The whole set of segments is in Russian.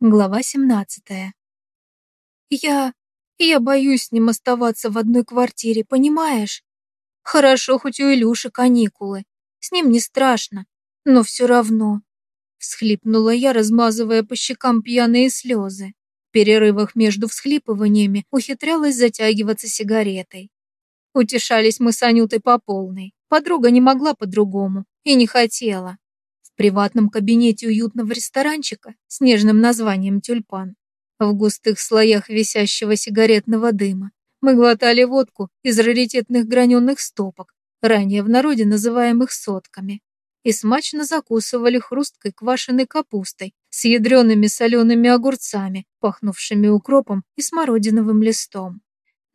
Глава 17. Я... я боюсь с ним оставаться в одной квартире, понимаешь? Хорошо, хоть у Илюши каникулы. С ним не страшно, но все равно. Всхлипнула я, размазывая по щекам пьяные слезы. В перерывах между всхлипываниями ухитрялась затягиваться сигаретой. Утешались мы с Анютой по полной. Подруга не могла по-другому и не хотела приватном кабинете уютного ресторанчика с нежным названием «Тюльпан». В густых слоях висящего сигаретного дыма мы глотали водку из раритетных граненых стопок, ранее в народе называемых сотками, и смачно закусывали хрусткой квашеной капустой с ядреными солеными огурцами, пахнувшими укропом и смородиновым листом.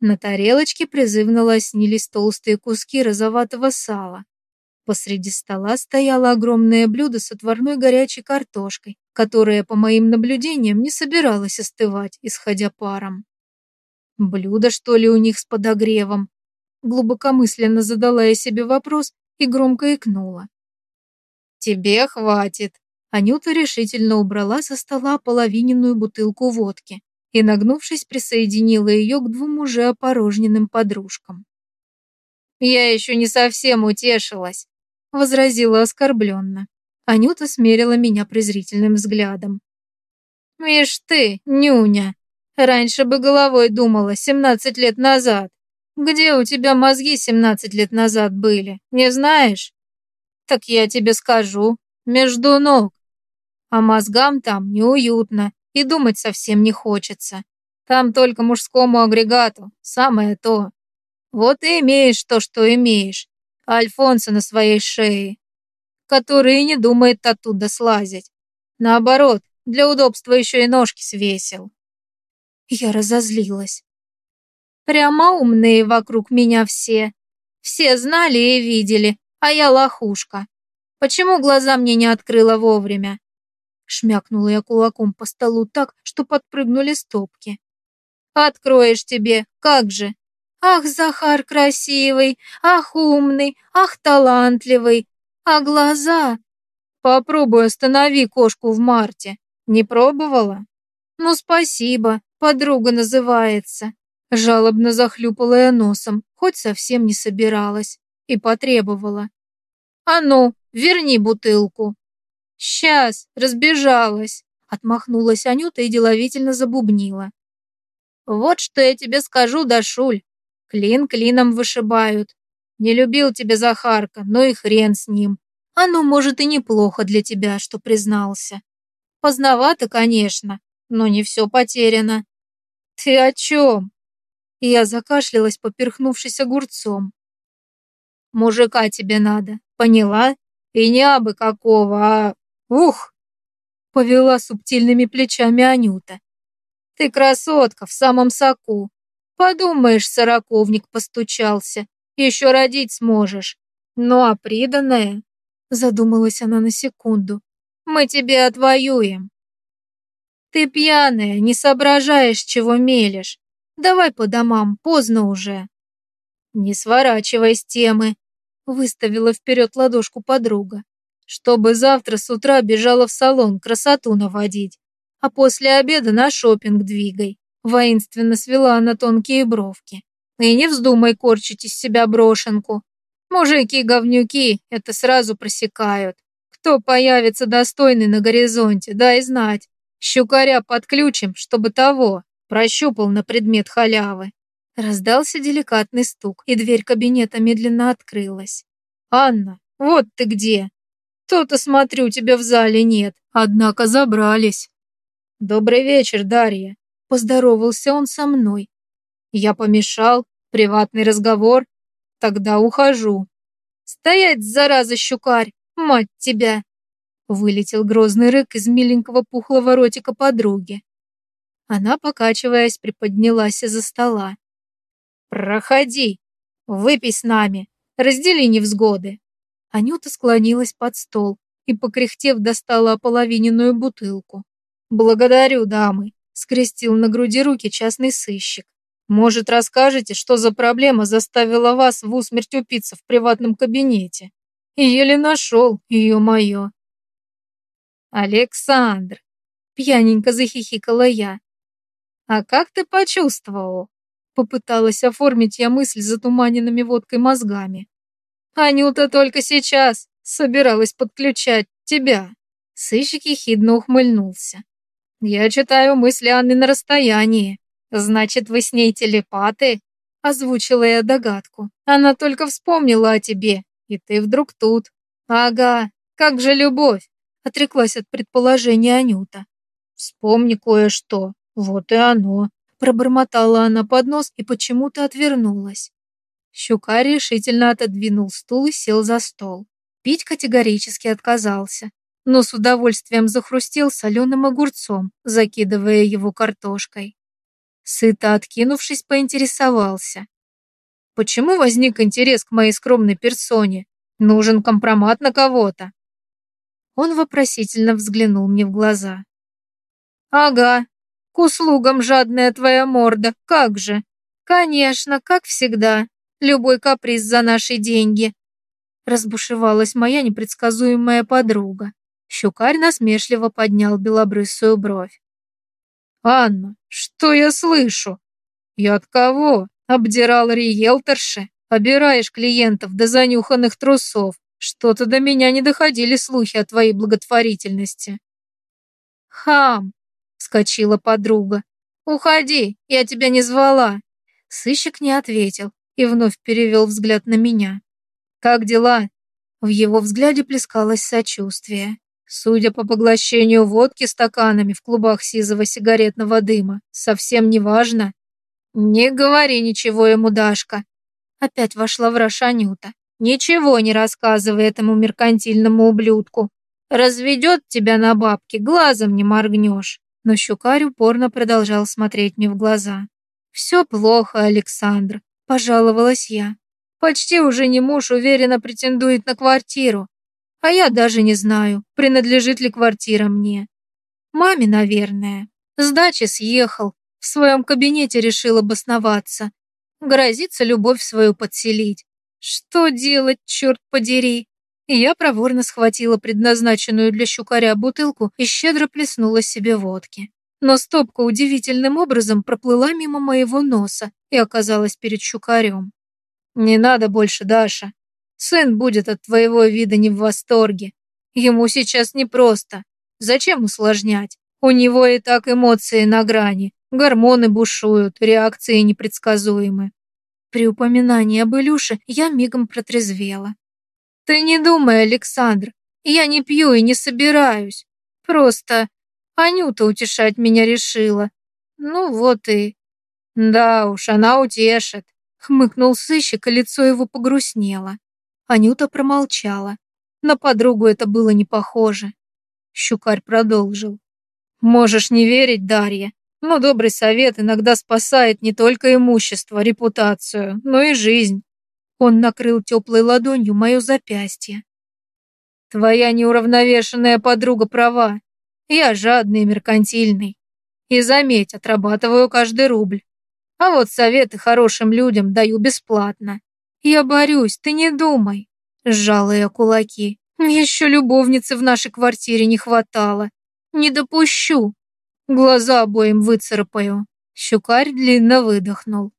На тарелочке призывно лоснились толстые куски розоватого сала, Посреди стола стояло огромное блюдо с отварной горячей картошкой, которая, по моим наблюдениям, не собиралась остывать, исходя паром. Блюдо, что ли, у них с подогревом? Глубокомысленно задала я себе вопрос и громко икнула. «Тебе хватит!» Анюта решительно убрала со стола половиненную бутылку водки и, нагнувшись, присоединила ее к двум уже опорожненным подружкам. «Я еще не совсем утешилась возразила оскорбленно. Анюта смерила меня презрительным взглядом. «Вишь ты, нюня, раньше бы головой думала, семнадцать лет назад. Где у тебя мозги семнадцать лет назад были, не знаешь? Так я тебе скажу, между ног. А мозгам там неуютно и думать совсем не хочется. Там только мужскому агрегату, самое то. Вот и имеешь то, что имеешь. Альфонса на своей шее, который и не думает оттуда слазить. Наоборот, для удобства еще и ножки свесил. Я разозлилась. Прямо умные вокруг меня все. Все знали и видели, а я лохушка. Почему глаза мне не открыла вовремя? Шмякнула я кулаком по столу так, что подпрыгнули стопки. Откроешь тебе, как же? Ах, Захар красивый, ах, умный, ах, талантливый. А глаза? Попробуй останови кошку в марте. Не пробовала? Ну, спасибо, подруга называется. Жалобно захлюпала я носом, хоть совсем не собиралась, и потребовала. А ну, верни бутылку. Сейчас, разбежалась. Отмахнулась Анюта и деловительно забубнила. Вот что я тебе скажу, Дашуль. Клин клином вышибают. Не любил тебя Захарка, но и хрен с ним. Оно, может, и неплохо для тебя, что признался. Поздновато, конечно, но не все потеряно. Ты о чем? Я закашлялась, поперхнувшись огурцом. Мужика тебе надо, поняла? И не абы какого, а... Ух! Повела субтильными плечами Анюта. Ты красотка в самом соку, Подумаешь, сороковник постучался. Еще родить сможешь. Ну а приданное? Задумалась она на секунду. Мы тебе отвоюем. Ты пьяная, не соображаешь, чего мелешь. Давай по домам, поздно уже. Не сворачивай с темы. Выставила вперед ладошку подруга. Чтобы завтра с утра бежала в салон красоту наводить, а после обеда на шопинг двигай. Воинственно свела она тонкие бровки. И не вздумай корчить из себя брошенку. Мужики-говнюки это сразу просекают. Кто появится достойный на горизонте, дай знать. Щукаря подключим, чтобы того прощупал на предмет халявы. Раздался деликатный стук, и дверь кабинета медленно открылась. «Анна, вот ты где! То-то, смотрю, тебя в зале нет, однако забрались». «Добрый вечер, Дарья. Поздоровался он со мной. Я помешал, приватный разговор. Тогда ухожу. Стоять, зараза, щукарь, мать тебя! Вылетел грозный рык из миленького пухлого ротика подруги. Она, покачиваясь, приподнялась из-за стола. «Проходи, выпей с нами, раздели невзгоды». Анюта склонилась под стол и, покряхтев, достала ополовиненную бутылку. «Благодарю, дамы скрестил на груди руки частный сыщик. Может, расскажете, что за проблема заставила вас в усмерть упиться в приватном кабинете? Еле нашел, ее мое. Александр, Пьяненько захихикала я. А как ты почувствовал? Попыталась оформить я мысль затуманенными водкой мозгами. Анюта только сейчас собиралась подключать тебя. Сыщик ехидно ухмыльнулся. Я читаю мысли Анны на расстоянии. Значит, вы с ней телепаты? Озвучила я догадку. Она только вспомнила о тебе, и ты вдруг тут. Ага, как же любовь? Отреклась от предположения Анюта. Вспомни кое-что. Вот и оно. Пробормотала она под нос и почему-то отвернулась. Щука решительно отодвинул стул и сел за стол. Пить категорически отказался, но с удовольствием захрустел соленым огурцом, закидывая его картошкой. Сыто откинувшись, поинтересовался. «Почему возник интерес к моей скромной персоне? Нужен компромат на кого-то?» Он вопросительно взглянул мне в глаза. «Ага, к услугам жадная твоя морда, как же? Конечно, как всегда, любой каприз за наши деньги». Разбушевалась моя непредсказуемая подруга. Щукарь насмешливо поднял белобрысую бровь. «Анна, что я слышу? И от кого? Обдирал риэлторши? Обираешь клиентов до занюханных трусов. Что-то до меня не доходили слухи о твоей благотворительности». «Хам!» вскочила подруга. «Уходи, я тебя не звала». Сыщик не ответил и вновь перевел взгляд на меня. «Как дела?» В его взгляде плескалось сочувствие. Судя по поглощению водки стаканами в клубах сизого сигаретного дыма, совсем не важно. «Не говори ничего ему, Дашка!» Опять вошла в Рошанюта. «Ничего не рассказывай этому меркантильному ублюдку. Разведет тебя на бабки, глазом не моргнешь» но щукарь упорно продолжал смотреть мне в глаза. «Все плохо, Александр», – пожаловалась я. «Почти уже не муж уверенно претендует на квартиру, а я даже не знаю, принадлежит ли квартира мне. Маме, наверное. С дачи съехал, в своем кабинете решил обосноваться. Грозится любовь свою подселить. Что делать, черт подери? я проворно схватила предназначенную для щукаря бутылку и щедро плеснула себе водки. Но стопка удивительным образом проплыла мимо моего носа и оказалась перед щукарем. «Не надо больше, Даша. Сын будет от твоего вида не в восторге. Ему сейчас непросто. Зачем усложнять? У него и так эмоции на грани, гормоны бушуют, реакции непредсказуемы». При упоминании об Илюше я мигом протрезвела. Ты не думай, Александр, я не пью и не собираюсь. Просто Анюта утешать меня решила. Ну вот и... Да уж, она утешит. Хмыкнул сыщик, и лицо его погрустнело. Анюта промолчала. На подругу это было не похоже. Щукарь продолжил. Можешь не верить, Дарья, но добрый совет иногда спасает не только имущество, репутацию, но и жизнь. Он накрыл теплой ладонью мое запястье. Твоя неуравновешенная подруга права. Я жадный и меркантильный. И заметь, отрабатываю каждый рубль. А вот советы хорошим людям даю бесплатно. Я борюсь, ты не думай. Сжала я кулаки. Еще любовницы в нашей квартире не хватало. Не допущу. Глаза обоим выцарапаю. Щукарь длинно выдохнул.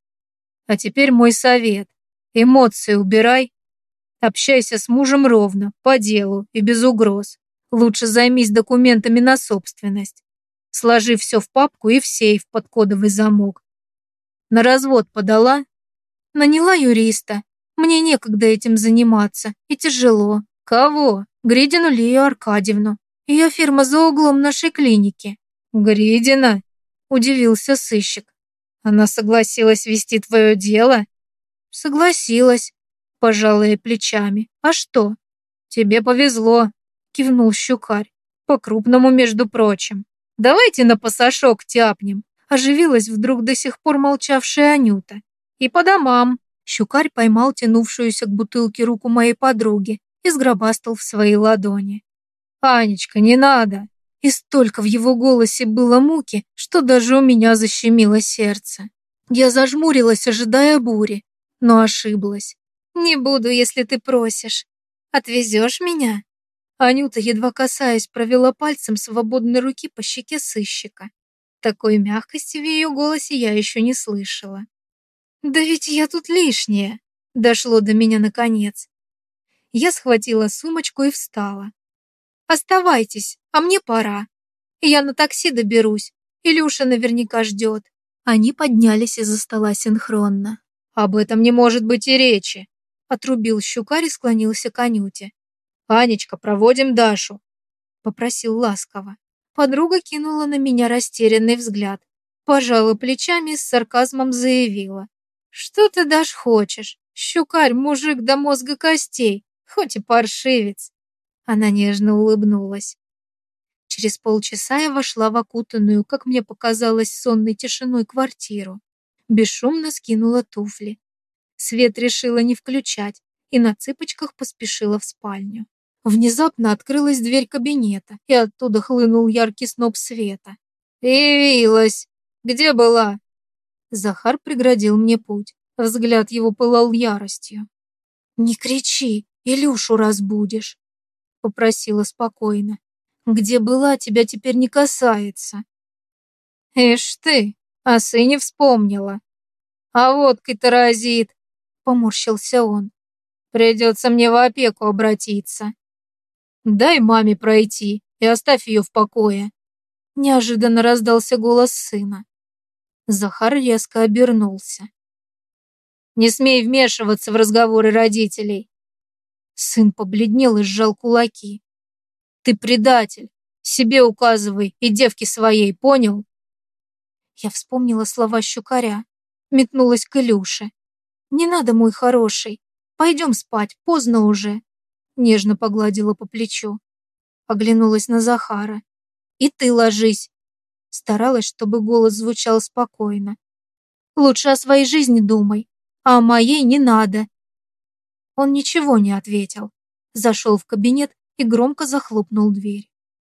А теперь мой совет. Эмоции убирай. Общайся с мужем ровно, по делу и без угроз. Лучше займись документами на собственность. Сложи все в папку и в сейф под кодовый замок. На развод подала? Наняла юриста. Мне некогда этим заниматься. И тяжело. Кого? Гридину Лию Аркадьевну. Ее фирма за углом нашей клиники. Гридина? Удивился сыщик. Она согласилась вести твое дело? Согласилась, пожалая плечами. А что? Тебе повезло, кивнул щукарь. По-крупному, между прочим. Давайте на пасашок тяпнем. Оживилась вдруг до сих пор молчавшая Анюта. И по домам. Щукарь поймал тянувшуюся к бутылке руку моей подруги и сгробастал в свои ладони. «Анечка, не надо!» И столько в его голосе было муки, что даже у меня защемило сердце. Я зажмурилась, ожидая бури, но ошиблась. Не буду, если ты просишь. Отвезешь меня? Анюта, едва касаясь, провела пальцем свободной руки по щеке сыщика. Такой мягкости в ее голосе я еще не слышала. «Да ведь я тут лишняя!» Дошло до меня наконец. Я схватила сумочку и встала. «Оставайтесь, а мне пора. Я на такси доберусь. Илюша наверняка ждет». Они поднялись из-за стола синхронно. «Об этом не может быть и речи», — отрубил щукарь и склонился к Анюте. «Анечка, проводим Дашу», — попросил ласково. Подруга кинула на меня растерянный взгляд, пожала плечами и с сарказмом заявила. «Что ты, Даш, хочешь? Щукарь, мужик до мозга костей, хоть и паршивец». Она нежно улыбнулась. Через полчаса я вошла в окутанную, как мне показалось, сонной тишиной квартиру. Бесшумно скинула туфли. Свет решила не включать и на цыпочках поспешила в спальню. Внезапно открылась дверь кабинета, и оттуда хлынул яркий сноп света. «Явилась! Где была?» Захар преградил мне путь. Взгляд его пылал яростью. «Не кричи, Илюшу разбудишь», — попросила спокойно. «Где была, тебя теперь не касается». «Ишь ты, о сыне вспомнила. А водкой-то разит», — поморщился он. «Придется мне в опеку обратиться». Дай маме пройти и оставь ее в покое. Неожиданно раздался голос сына. Захар резко обернулся. Не смей вмешиваться в разговоры родителей. Сын побледнел и сжал кулаки. Ты предатель. Себе указывай и девке своей, понял? Я вспомнила слова щукаря, метнулась к Илюше. Не надо, мой хороший. Пойдем спать, поздно уже нежно погладила по плечу. Оглянулась на Захара. «И ты ложись!» Старалась, чтобы голос звучал спокойно. «Лучше о своей жизни думай, а о моей не надо!» Он ничего не ответил. Зашел в кабинет и громко захлопнул дверь.